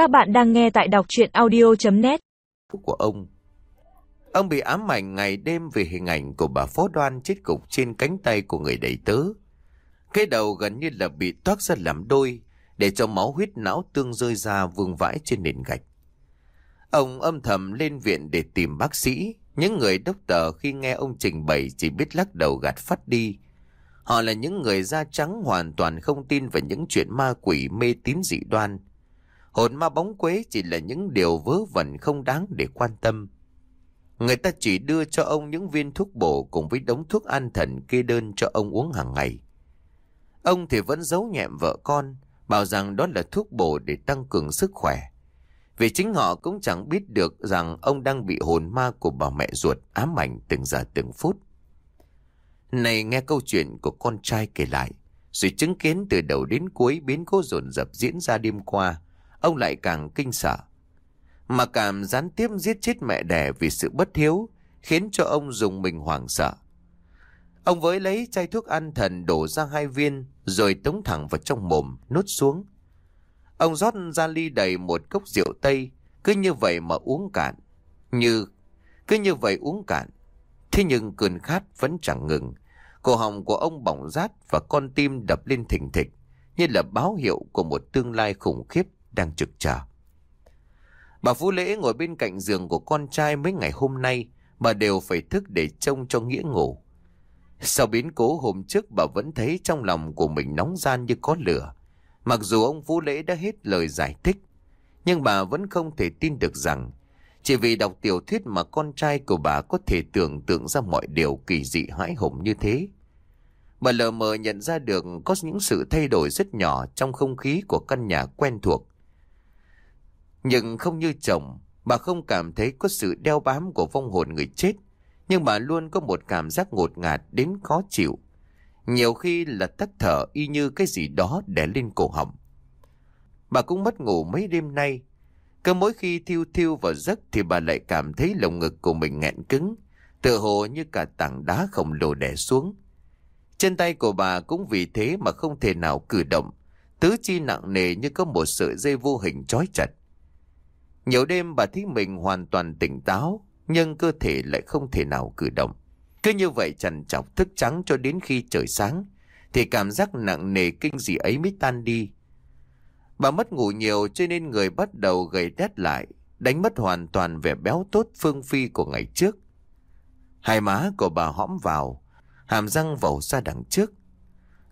Các bạn đang nghe tại đọc chuyện audio.net của ông. Ông bị ám ảnh ngày đêm vì hình ảnh của bà Phó Đoan chết cục trên cánh tay của người đầy tớ. Cái đầu gần như là bị toát ra làm đôi, để cho máu huyết não tương rơi ra vương vãi trên nền gạch. Ông âm thầm lên viện để tìm bác sĩ. Những người đốc tờ khi nghe ông trình bày chỉ biết lắc đầu gạt phát đi. Họ là những người da trắng hoàn toàn không tin vào những chuyện ma quỷ mê tín dị đoan. Hồn ma bóng quế chỉ là những điều vớ vẩn không đáng để quan tâm. Người ta chỉ đưa cho ông những viên thuốc bổ cùng với đống thuốc an thần kê đơn cho ông uống hàng ngày. Ông thì vẫn giấu nhẹm vợ con, bảo rằng đó là thuốc bổ để tăng cường sức khỏe. Vì chính họ cũng chẳng biết được rằng ông đang bị hồn ma của bà mẹ ruột ám ảnh từng giờ từng phút. Này nghe câu chuyện của con trai kể lại, rồi chứng kiến từ đầu đến cuối biến cố dồn dập diễn ra đêm qua, ông lại càng kinh sợ. Mà cảm gián tiếp giết chết mẹ đẻ vì sự bất hiếu, khiến cho ông dùng mình hoảng sợ. Ông với lấy chai thuốc an thần đổ ra hai viên, rồi tống thẳng vào trong mồm, nuốt xuống. Ông rót ra ly đầy một cốc rượu tây, cứ như vậy mà uống cạn. Như, cứ như vậy uống cạn. Thế nhưng cơn khát vẫn chẳng ngừng. Cổ họng của ông bỏng rát và con tim đập lên thình thịch, như là báo hiệu của một tương lai khủng khiếp đang trực chờ. Bà Phú Lễ ngồi bên cạnh giường của con trai mấy ngày hôm nay, bà đều phải thức để trông cho Nghĩa ngủ. Sau biến cố hôm trước bà vẫn thấy trong lòng của mình nóng gian như có lửa. Mặc dù ông Phú Lễ đã hết lời giải thích, nhưng bà vẫn không thể tin được rằng chỉ vì đọc tiểu thuyết mà con trai của bà có thể tưởng tượng ra mọi điều kỳ dị hãi hùng như thế. Bà lờ mờ nhận ra được có những sự thay đổi rất nhỏ trong không khí của căn nhà quen thuộc. Nhưng không như chồng, bà không cảm thấy có sự đeo bám của vong hồn người chết, nhưng bà luôn có một cảm giác ngột ngạt đến khó chịu. Nhiều khi là tắc thở y như cái gì đó đè lên cổ họng. Bà cũng mất ngủ mấy đêm nay. Cứ mỗi khi thiêu thiêu vào giấc thì bà lại cảm thấy lồng ngực của mình nghẹn cứng, tựa hồ như cả tảng đá khổng lồ đè xuống. Chân tay của bà cũng vì thế mà không thể nào cử động, tứ chi nặng nề như có một sợi dây vô hình trói chặt. Nhiều đêm bà thấy mình hoàn toàn tỉnh táo, nhưng cơ thể lại không thể nào cử động. Cứ như vậy trần chọc thức trắng cho đến khi trời sáng, thì cảm giác nặng nề kinh dị ấy mới tan đi. Bà mất ngủ nhiều cho nên người bắt đầu gầy đét lại, đánh mất hoàn toàn vẻ béo tốt phương phi của ngày trước. Hai má của bà hõm vào, hàm răng vẩu ra đằng trước.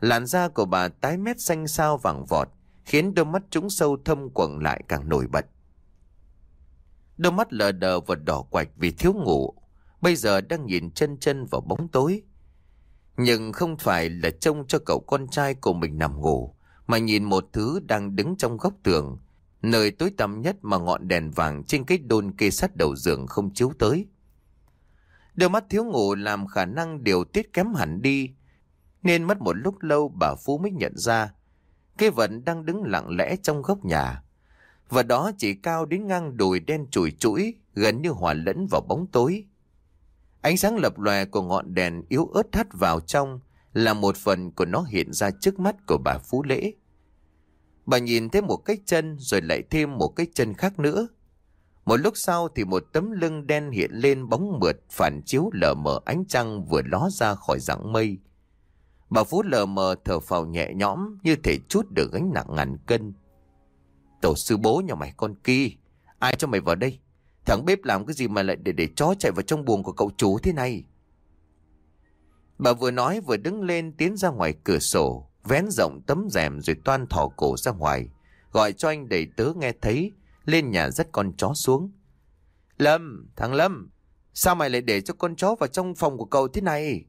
Làn da của bà tái mét xanh xao vàng vọt, khiến đôi mắt trúng sâu thâm quầng lại càng nổi bật. Đôi mắt lờ đờ và đỏ quạch vì thiếu ngủ, bây giờ đang nhìn chân chân vào bóng tối. Nhưng không phải là trông cho cậu con trai của mình nằm ngủ, mà nhìn một thứ đang đứng trong góc tường, nơi tối tăm nhất mà ngọn đèn vàng trên cái đôn kê sát đầu giường không chiếu tới. Đôi mắt thiếu ngủ làm khả năng điều tiết kém hẳn đi, nên mất một lúc lâu bà Phú mới nhận ra cái vật đang đứng lặng lẽ trong góc nhà. Và đó chỉ cao đến ngang đùi đen chùi chuỗi, gần như hòa lẫn vào bóng tối. Ánh sáng lập lòe của ngọn đèn yếu ớt thắt vào trong là một phần của nó hiện ra trước mắt của bà Phú Lễ. Bà nhìn thấy một cái chân rồi lại thêm một cái chân khác nữa. Một lúc sau thì một tấm lưng đen hiện lên bóng mượt phản chiếu lờ mờ ánh trăng vừa ló ra khỏi dạng mây. Bà Phú lờ mờ thở phào nhẹ nhõm như thể chút được gánh nặng ngàn cân. Tổ sư bố nhà mày con kia, ai cho mày vào đây? Thằng bếp làm cái gì mà lại để để chó chạy vào trong buồng của cậu chú thế này? Bà vừa nói vừa đứng lên tiến ra ngoài cửa sổ, vén rộng tấm rèm rồi toan thỏ cổ ra ngoài, gọi cho anh đầy tớ nghe thấy, lên nhà dắt con chó xuống. Lâm, thằng Lâm, sao mày lại để cho con chó vào trong phòng của cậu thế này?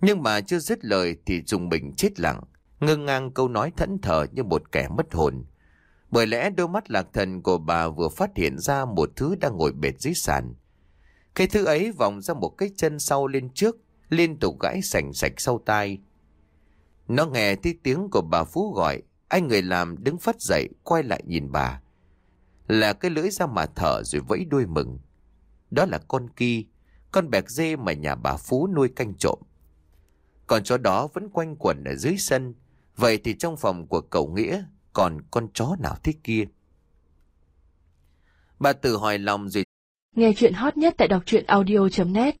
Nhưng mà chưa dứt lời thì dùng bình chết lặng, ngưng ngang câu nói thẫn thờ như một kẻ mất hồn. Bởi lẽ đôi mắt lạc thần của bà vừa phát hiện ra một thứ đang ngồi bệt dưới sàn. Cái thứ ấy vòng ra một cái chân sau lên trước, liên tục gãi sành sạch sau tai. Nó nghe thấy tiếng của bà Phú gọi, anh người làm đứng phát dậy, quay lại nhìn bà. Là cái lưỡi ra mà thở rồi vẫy đuôi mừng. Đó là con kỳ, con bẹc dê mà nhà bà Phú nuôi canh trộm. Còn chó đó vẫn quanh quẩn ở dưới sân, vậy thì trong phòng của cậu Nghĩa còn con chó nào thế kia. Bà tự hỏi lòng rồi. Nghe chuyện hot nhất tại đọc truyện audio.net